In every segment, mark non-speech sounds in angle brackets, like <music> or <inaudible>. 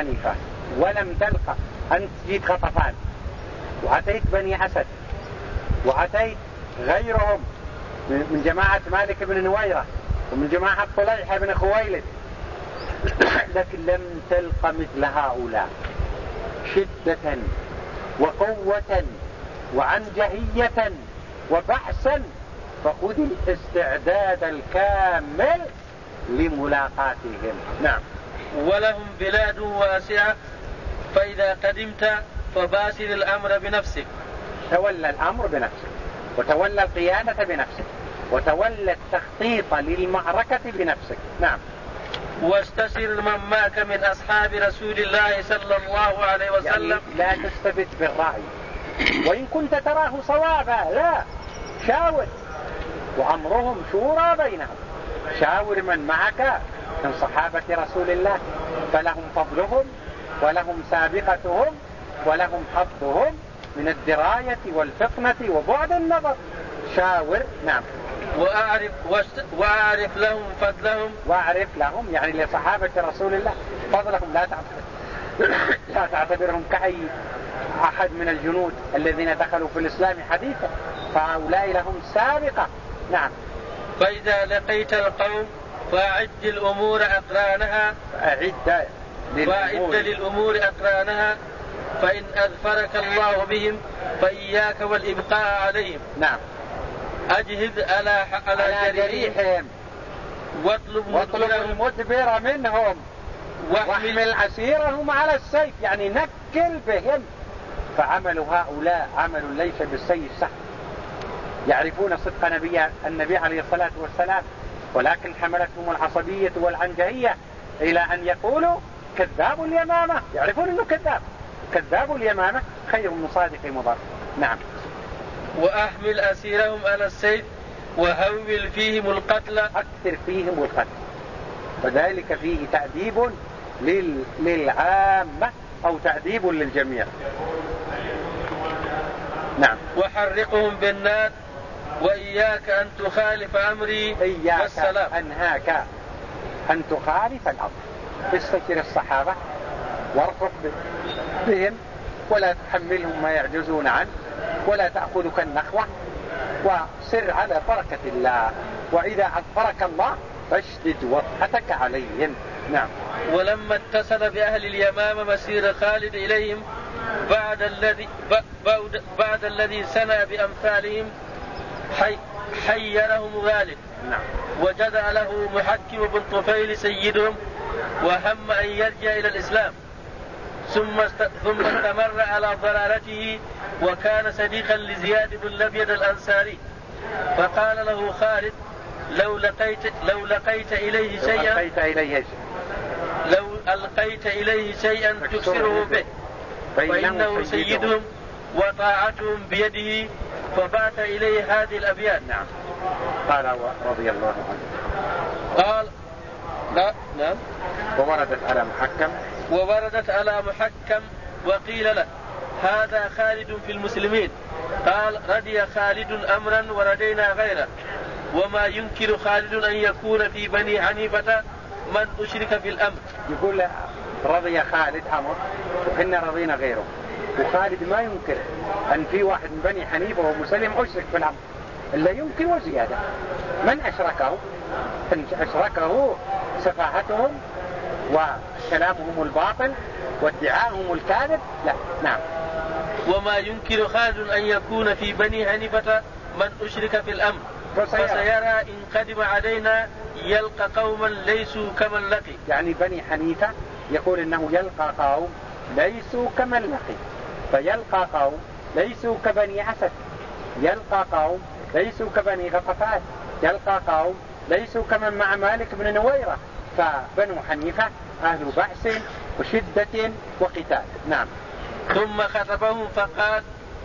حنيفة ولم تلقى. أنت جيت غطفان وأتيت بني أسد. وأتيت غيرهم. من جماعة مالك بن نويرة. ومن جماعة طليحة بن خويلد. <coughs> لكن لم تلق مثل هؤلاء. شدة وقوة وعنجهية وبحثا فخذ الاستعداد الكامل لملاقاتهم. نعم. ولهم بلاد واسعة فإذا قدمت فباشر الأمر بنفسك. تولى الأمر بنفسك وتولى القيادة بنفسك وتولى التخطيط للمعركة بنفسك. نعم. واستشر من معك من أصحاب رسول الله صلى الله عليه وسلم. يعني لا تستبد بالرأي. وإن كنت تراه صوابا لا. شاور. وأمرهم شورى بينهم. شاور من معك. من صحابة رسول الله فلهم فضلهم ولهم سابقتهم ولهم حظهم من الدراية والفطنة وبعد النظر. شاور نعم. وأعرف, وأعرف لهم فضلهم. وأعرف لهم يعني لصحابة رسول الله فضلهم. لا تعتبر <coughs> لا تعتبرهم كأي أحد من الجنود الذين دخلوا في الإسلام حديثا. فهؤلاء لهم سابقة. نعم. فإذا لقيت القوم فأعد الأمور أقرانها. أعد فأعد للأمور. أقرانها. فإن أذفرك الله بهم فإياك والإبقاء عليهم. نعم. أجهد على على جريحهم. واطلب واطلب المدبر منهم. واحمل أسيرهم على السيف. يعني نكل بهم. فعمل هؤلاء عمل ليس بالسيف سهل. يعرفون صدق نبي النبي عليه الصلاة والسلام ولكن حملتهم العصبية والعنجهية إلى أن يقولوا كذاب اليمامة. يعرفون أنه كذاب. كذاب اليمامة خير من صادق مضر. نعم. وأحمل أسيرهم على السيف وهول فيهم القتل. أكثر فيهم القتل. وذلك فيه تأديب لل... للعامة أو تأديب للجميع. نعم. وحرقهم بالنار. وإياك أن تخالف أمري إياك والسلام. أنهاك أن تخالف الأمر. استشر الصحابة وارفق بهم ولا تحملهم ما يعجزون عنه ولا تأخذك النخوة وسر على بركة الله. وإذا أظهرك الله فاشدد وضحتك عليهم. نعم. ولما اتصل بأهل اليمامة مسير خالد إليهم بعد الذي بعد, بعد الذي سنى بأمثالهم حي حيرهم غالب نعم. وجدع له محكم بن طفيل سيدهم وهم أن يرجع إلى الإسلام. ثم ثم استمر على ضلالته وكان صديقا لزياد بن الأبيض الأنصاري. فقال له خالد لو لقيت لو لقيت إليه شيئا لقيت إليه لو ألقيت إليه شيئا تكسره به. فإنه سيدهم وطاعتهم بيده فبعث إليه هذه الأبيات. نعم. قال رضي الله عنه. قال لا نعم ووردت على محكم. ووردت على محكم وقيل له هذا خالد في المسلمين. قال رضي خالد امرا وردينا غيره. وما ينكر خالد أن يكون في بني حنيفة من أشرك في الأمر. يقول رضي خالد أمر وحنا رضينا غيره. وخالد ما ينكر أن في واحد من بني حنيفة ومسلم أشرك في الأمر. إلا ينكر وزيادة. من أشركه؟ ان أشركه سفاهتهم وكلامهم الباطل وادعاهم الكاذب؟ لا نعم. وما ينكر خالد أن يكون في بني حنيفة من أشرك في الأمر. فسيرى, فسيرى إن قدم علينا يلقى قوما ليسوا كمن لقي. يعني بني حنيفة يقول إنه يلقى قوم ليسوا كمن لقي فيلقى قوم ليسوا كبني أسد يلقى قوم ليسوا كبني غطفات يلقى قوم ليسوا كمن مع مالك بن نويرة فبنو حنيفة أهل بأس وشدة وقتال. نعم. ثم خطبهم فقال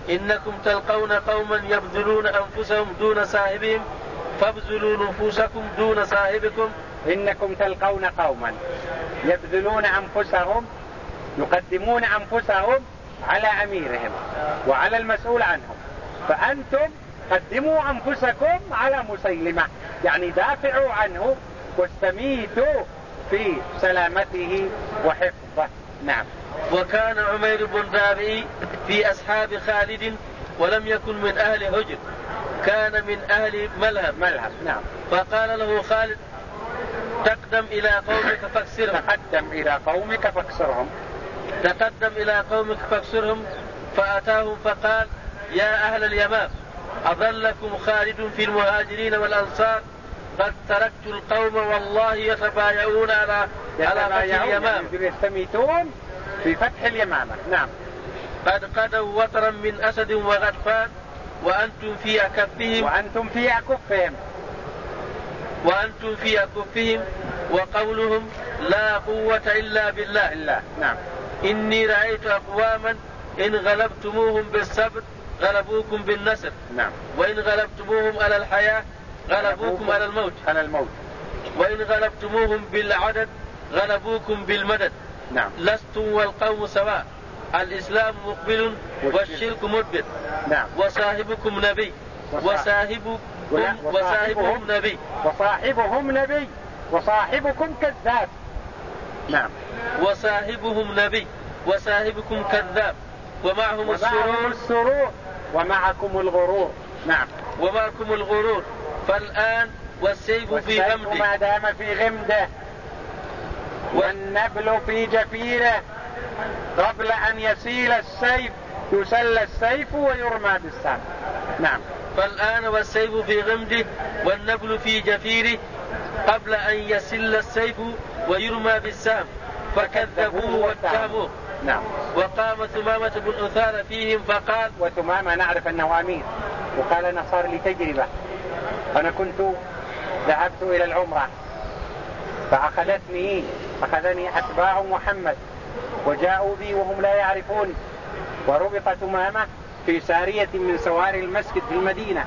إنكم تلقون قوما يبذلون أنفسهم دون صاحبهم فابذلوا نفوسكم دون صاحبكم. إنكم تلقون قوما يبذلون أنفسهم يقدمون أنفسهم على أميرهم وعلى المسؤول عنهم. فأنتم قدموا أنفسكم على مسيلمة. يعني دافعوا عنه واستميتوا في سلامته وحفظه. نعم. وكان عمير بن رابعي في أصحاب خالد ولم يكن من أهل هجر. كان من أهل ملهب ملهب نعم. فقال له خالد تقدم إلى قومك فاكسرهم. تقدم إلى قومك فاكسرهم. تقدم إلى قومك فاكسرهم فأتاهم فقال يا أهل اليمام أظلكم خالد في المهاجرين والأنصار قد تركت القوم والله يتبايعون على على فتح اليمام يعني يستميتون في فتح اليمامة. نعم. قد قدوا وطرا من أسد وغطفان وأنتم في أكفهم. وأنتم في أكفهم. وأنتم في أكفهم وقولهم لا قوة إلا بالله. إلا نعم. إني رأيت أقواما إن غلبتموهم بالصبر غلبوكم بالنصر. نعم. وإن غلبتموهم على الحياة غلبوكم على الموت. على الموت. وإن غلبتموهم بالعدد غلبوكم بالمدد. نعم. لستم والقوم سواء. الإسلام مقبل والشرك مدبر. نعم. وصاحبكم نبي. وصاحبكم وصاحبهم نبي. وصاحبهم نبي. وصاحبكم كذاب. نعم. وصاحبهم نبي وصاحبكم كذاب ومعهم السرور. السرور. ومعكم الغرور. نعم. ومعكم الغرور. فالآن والسيف في غمده. ما دام في غمده. والنبل في جفيره. قبل أن يسيل السيف يسل السيف ويرمى بالسهم. نعم. فالآن والسيف في غمده والنبل في جفيره. قبل أن يسل السيف ويرمى بالسهم فكذبوه واتهموه. نعم. وقام ثمامة بن أثار فيهم فقال وثمامة نعرف أنه أمير وقال أنا صار لي تجربة. أنا كنت ذهبت إلى العمرة. فأخذتني أخذني أتباع محمد. وجاءوا بي وهم لا يعرفون. وربط ثمامة في سارية من سواري المسجد في المدينة.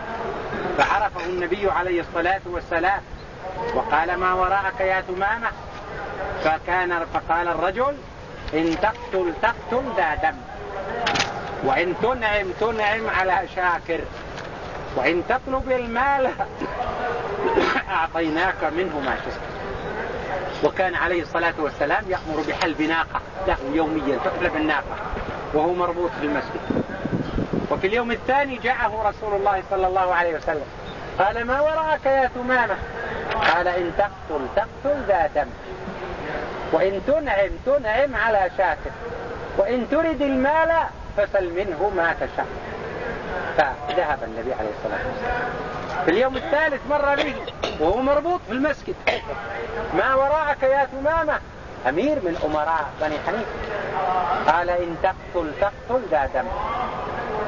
فعرفه النبي عليه الصلاة والسلام. وقال ما وراءك يا ثمامة؟ فكان فقال الرجل إن تقتل تقتل ذا دم. وإن تنعم تنعم على شاكر. وإن تطلب المال <coughs> أعطيناك منه ما شئت. وكان عليه الصلاة والسلام يأمر بحلب ناقة. له يوميا تحلب الناقة وهو مربوط في المسجد وفي اليوم الثاني جاءه رسول الله صلى الله عليه وسلم. قال ما وراءك يا ثمامة؟ قال إن تقتل تقتل ذا دم. وإن تنعم تنعم على شاكر. وإن ترد المال فسل منه ما تشاء. فذهب النبي عليه الصلاة والسلام. في اليوم الثالث مر به وهو مربوط في المسجد. ما وراءك يا ثمامة أمير من أمراء بني حنيفة. قال إن تقتل تقتل ذا دم.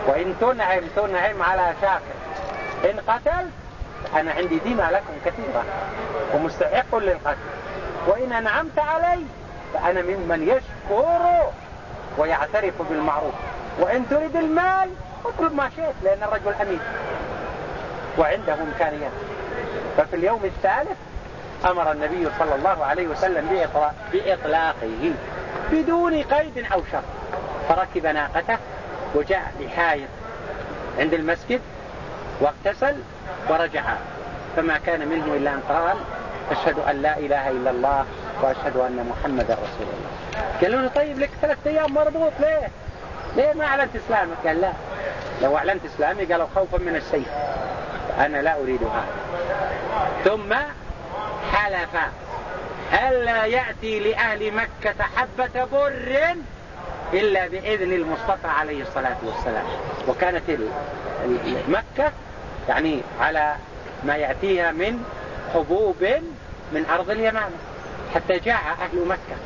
وإن تنعم تنعم على شاكر. إن قتلت أنا عندي دماء لكم كثيرة. ومستحق للقتل. وإن أنعمت علي فأنا ممن يشكر ويعترف بالمعروف. وإن تريد المال اطلب ما شئت لأن الرجل أمين. وعنده إمكانيات. ففي اليوم الثالث أمر النبي صلى الله عليه وسلم بإطلاقه بدون قيد أو شرط فركب ناقته وجاء لحائط عند المسجد واغتسل ورجع. فما كان منه إلا أن قال أشهد أن لا إله إلا الله وأشهد أن محمدا رسول الله. قالوا له طيب لك ثلاثة أيام مربوط ليه؟ ليه ما أعلنت إسلامك؟ قال لا. لو أعلنت إسلامي قالوا خوفا من السيف. أنا لا أريد هذا. ثم حلف. ألا يأتي لأهل مكة حبة بر إلا بإذن المصطفى عليه الصلاة والسلام؟ وكانت مكة يعني على ما يأتيها من حبوب من أرض اليمامة حتى جاء أهل مكة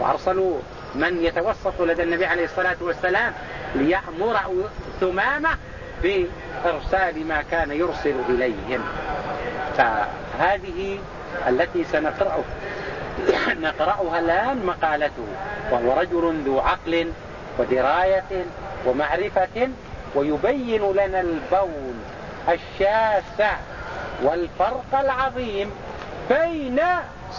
وأرسلوا من يتوسط لدى النبي عليه الصلاة والسلام ليأمر ثمامة بإرسال ما كان يرسل إليهم. فهذه التي سنقرأ <coughs> نقرأها الآن مقالته وهو رجل ذو عقل ودراية ومعرفة ويبين لنا البون الشاسع والفرق العظيم بين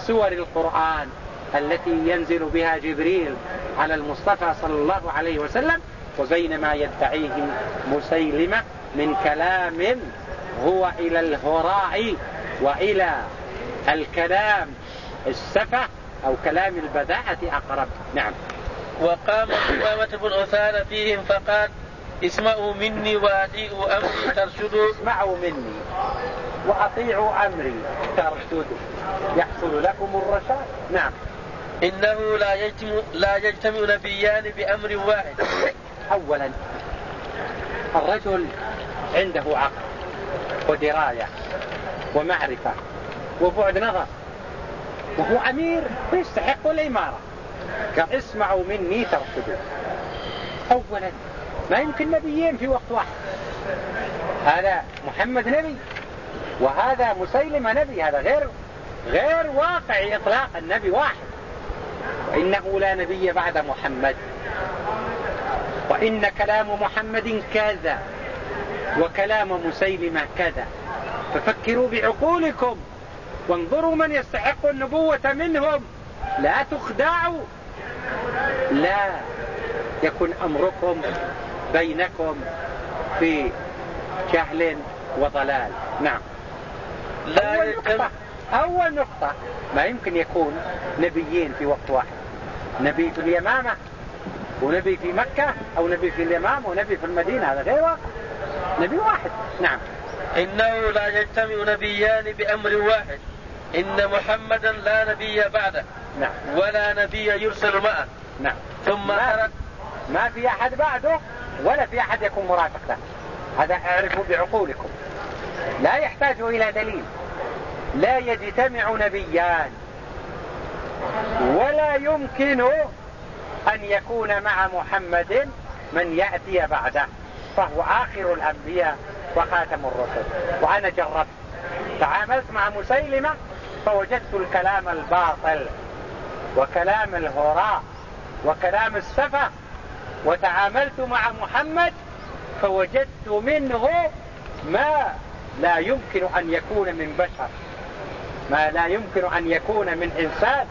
سور القرآن التي ينزل بها جبريل على المصطفى صلى الله عليه وسلم وبين ما يدعيه مسيلمة من كلام هو إلى الهراء وإلى الكلام السفة أو كلام البذاءة أقرب. نعم. وقام أمامة بن عثمان فيهم فقال اسمعوا مني وأطيعوا أمري ترشدوا. اسمعوا مني. وأطيعوا أمري. ترشدوا يحصل لكم الرشاد. نعم. إنه لا يجتمع, لا يجتمع نبيان بأمر واحد. <coughs> أولا الرجل عنده عقل ودراية ومعرفة وبعد نظر وهو أمير يستحق الإمارة. قال اسمعوا مني ترشدوا أولا ما يمكن نبيين في وقت واحد. هذا محمد نبي. وهذا مسيلمة نبي هذا غير غير واقعي إطلاقا النبي واحد. إنه لا نبي بعد محمد. وإن كلام محمد كذا وكلام مسيلمة كذا. ففكروا بعقولكم وانظروا من يستحق النبوة منهم. لا تخدعوا. لا يكن أمركم بينكم في جهل وضلال. نعم. لا أول نقطة, أول نقطة. ما يمكن يكون نبيين في وقت واحد. نبي في اليمامة ونبي في مكة أو نبي في اليمامة ونبي في المدينة هذا غير واقع. نبي واحد. نعم. إنه لا يجتمع نبيان بأمر واحد. إن محمدا لا نبي بعده. نعم. ولا نبي يرسل معه. نعم. ثم ما, ما في أحد بعده ولا في أحد يكون مرافق له. هذا اعرفوا بعقولكم. لا يحتاج إلى دليل. لا يجتمع نبيان. ولا يمكن أن يكون مع محمد من يأتي بعده. فهو آخر الأنبياء وخاتم الرسل. وأنا جربت. تعاملت مع مسيلمة فوجدت الكلام الباطل وكلام الهراء وكلام السفة. وتعاملت مع محمد فوجدت منه ما لا يمكن أن يكون من بشر. ما لا يمكن أن يكون من إنسان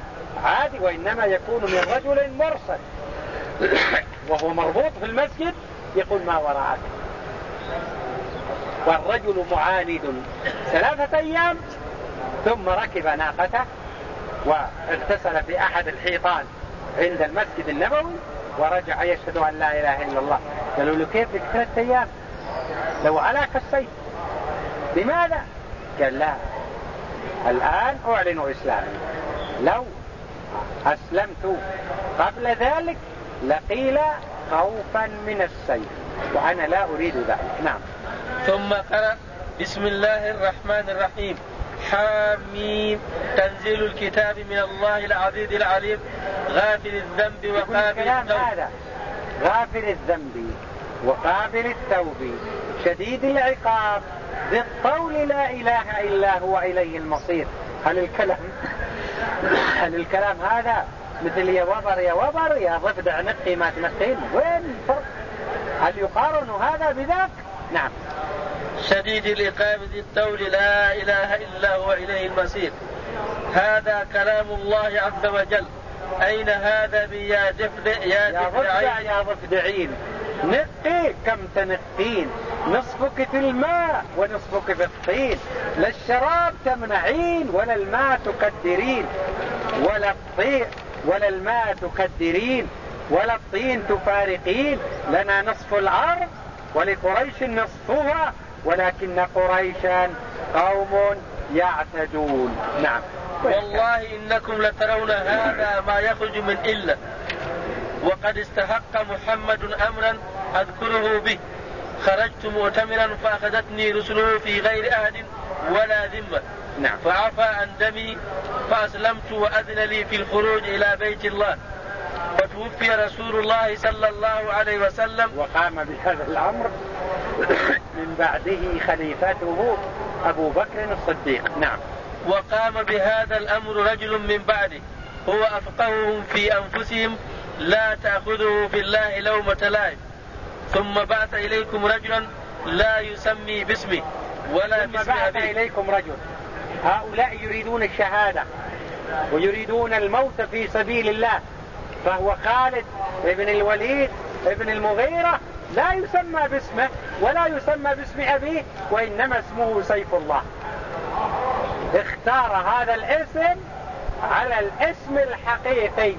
عادي وإنما يكون من رجل مرسل <coughs> وهو مربوط في المسجد يقول ما وراءك. والرجل معاند ثلاثة أيام ثم ركب ناقته واغتسل في أحد الحيطان عند المسجد النبوي ورجع يشهد أن لا إله إلا الله. قالوا له كيف ثلاثة أيام؟ لو علاك السيف لماذا قال لا. الآن أعلن إسلامي. لو أسلمت قبل ذلك لقيل خوفا من السيف وأنا لا أريد ذلك. نعم. ثم قرأ بسم الله الرحمن الرحيم. حاميم. تنزيل الكتاب من الله العزيز العليم. غافر الذنب وقابل التوب هذا. غافر الذنب وقابل التوب شديد العقاب. ذي الطول لا إله إلا هو إليه المصير. هل الكلام هل الكلام هذا مثل يا وبر يا وبر يا ضفدع نقي ما تنقين وين الفرق؟ هل يقارن هذا بذاك؟ نعم. شديد العقاب ذي الطول لا إله إلا هو إليه المصير. هذا كلام الله عز وجل. أين هذا بيا دفدع يا دفدع يا ضفدعين نقي كم تنقين. نصفك في الماء ونصفك في الطين. لا الشراب تمنعين ولا الماء تكدرين. ولا الطين ولا الماء تكدرين. ولا الطين تفارقين. لنا نصف الأرض ولقريش نصفها ولكن قريشا قوم يعتدون. نعم. والله إنكم لترون هذا ما يخرج من إلا وقد استحق محمد أمرا أذكره به. خرجت مؤتمرا فأخذتني رسله في غير أهد ولا ذمة. نعم. فعفى عن دمي فأسلمت وأذن لي في الخروج إلى بيت الله. فتوفي رسول الله صلى الله عليه وسلم. وقام بهذا الأمر <coughs> من بعده خليفته أبو بكر الصديق. نعم. وقام بهذا الأمر رجل من بعده. هو أفقههم في أنفسهم لا تأخذه في الله لومة لائم. ثم بعث إليكم رجلا لا يسمي باسمه ولا ثم باسم بعث أبيه. إليكم رجل. هؤلاء يريدون الشهادة ويريدون الموت في سبيل الله. فهو خالد ابن الوليد ابن المغيرة لا يسمى باسمه ولا يسمى باسم أبيه وإنما اسمه سيف الله. اختار هذا الاسم على الاسم الحقيقي.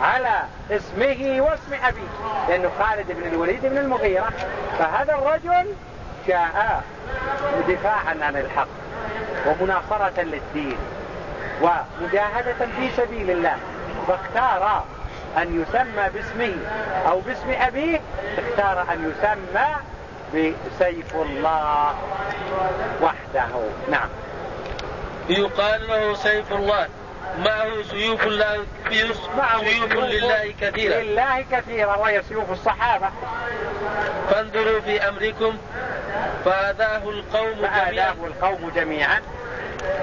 على اسمه واسم أبيه. لأنه خالد بن الوليد بن المغيرة فهذا الرجل جاء دفاعا عن الحق ومناصرة للدين ومجاهدة في سبيل الله فاختار أن يسمى باسمه أو باسم أبيه اختار أن يسمى بسيف الله وحده. نعم. يقال له سيف الله. معه سيوف الله سيوف لله كثيرة لله كثيرة وهي سيوف الصحابة. فانظروا في أمركم. فآذاه القوم جميعا. فآذاه القوم جميعا.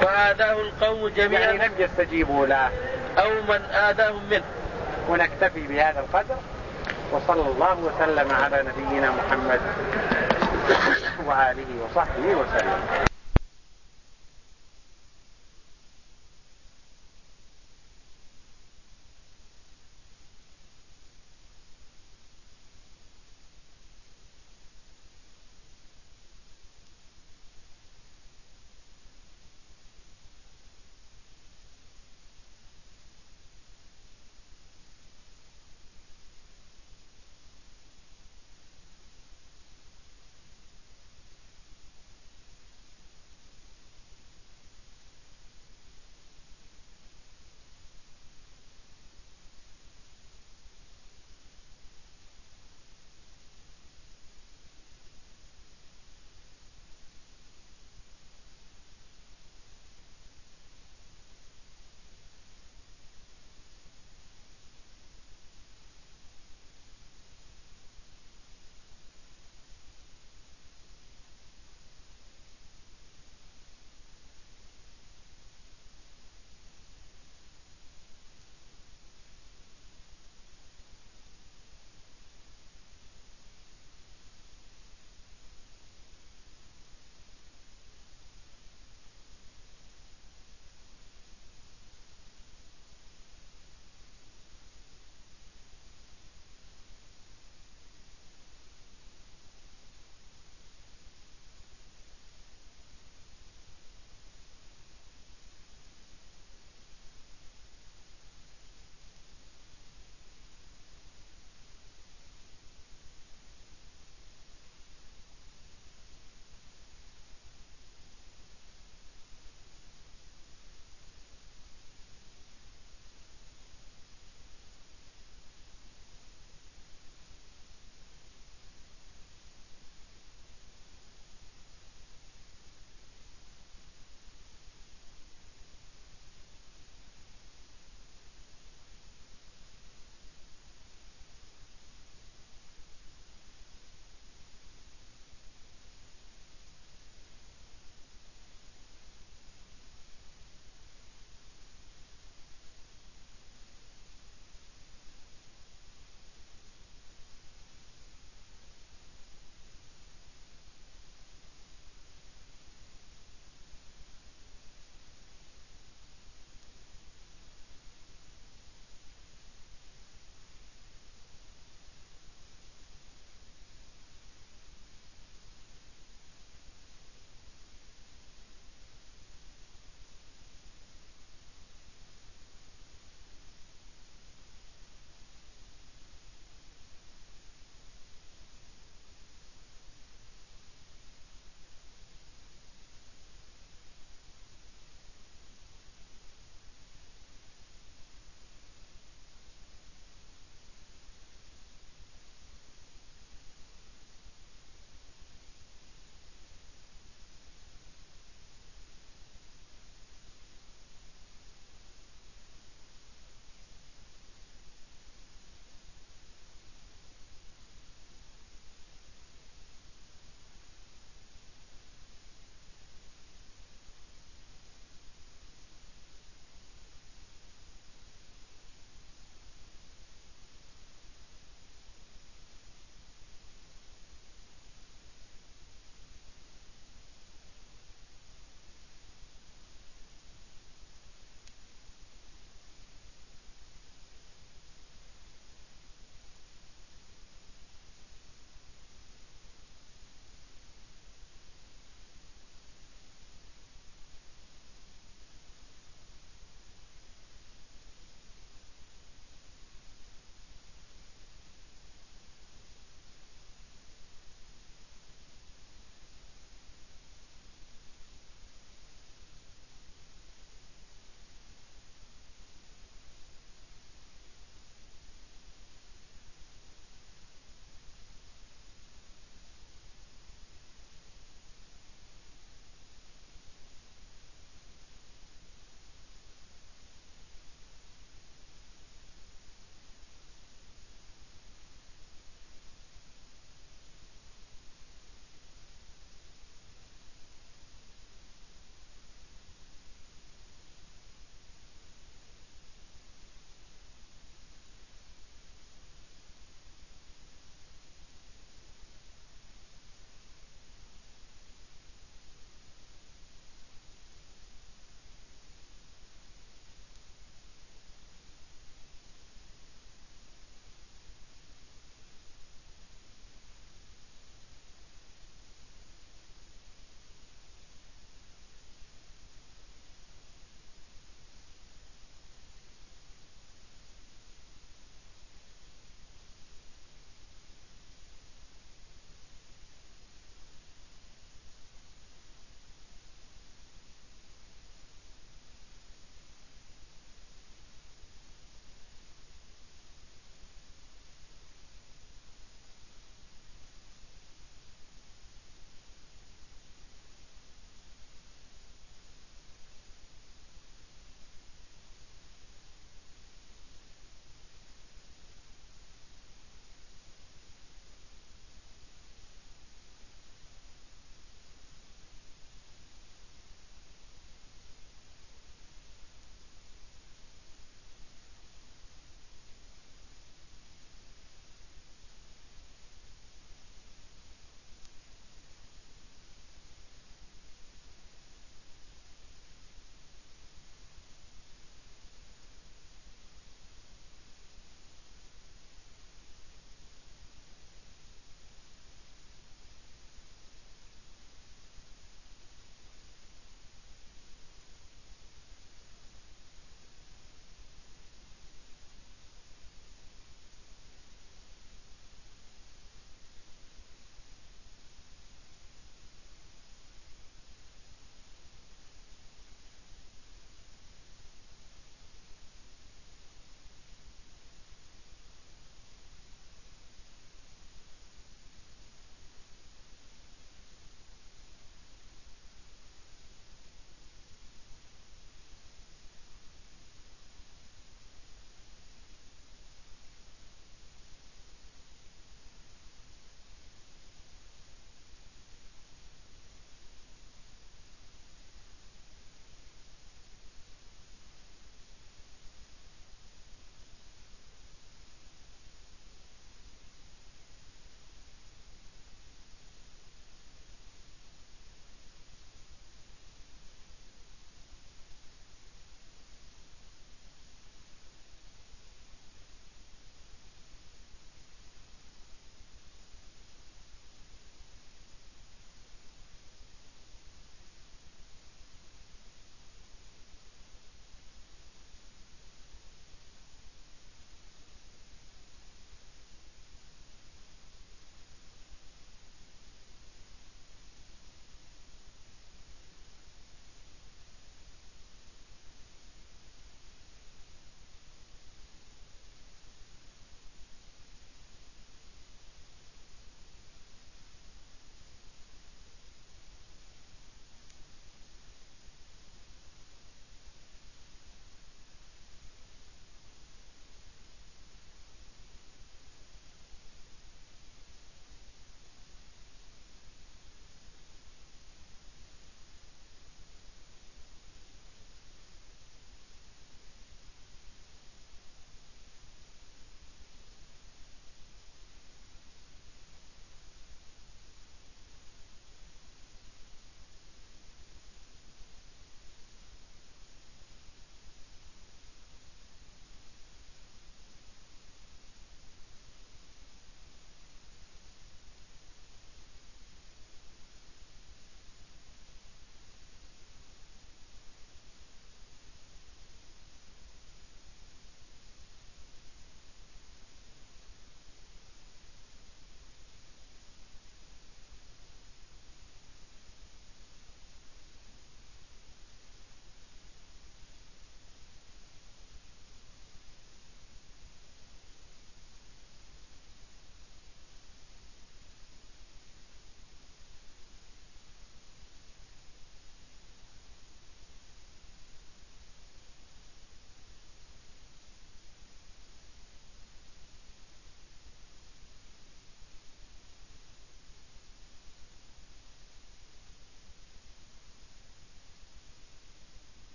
فآذاه القوم جميعا. يعني لم يستجيبوا له. أو من آذاهم منه. ونكتفي بهذا القدر. وصلى الله وسلم على نبينا محمد. وآله وصحبه وسلم.